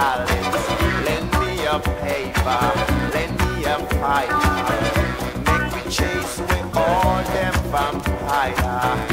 darlings. Lend me a paper, lend me a pipe. Make me chase with all them vampires.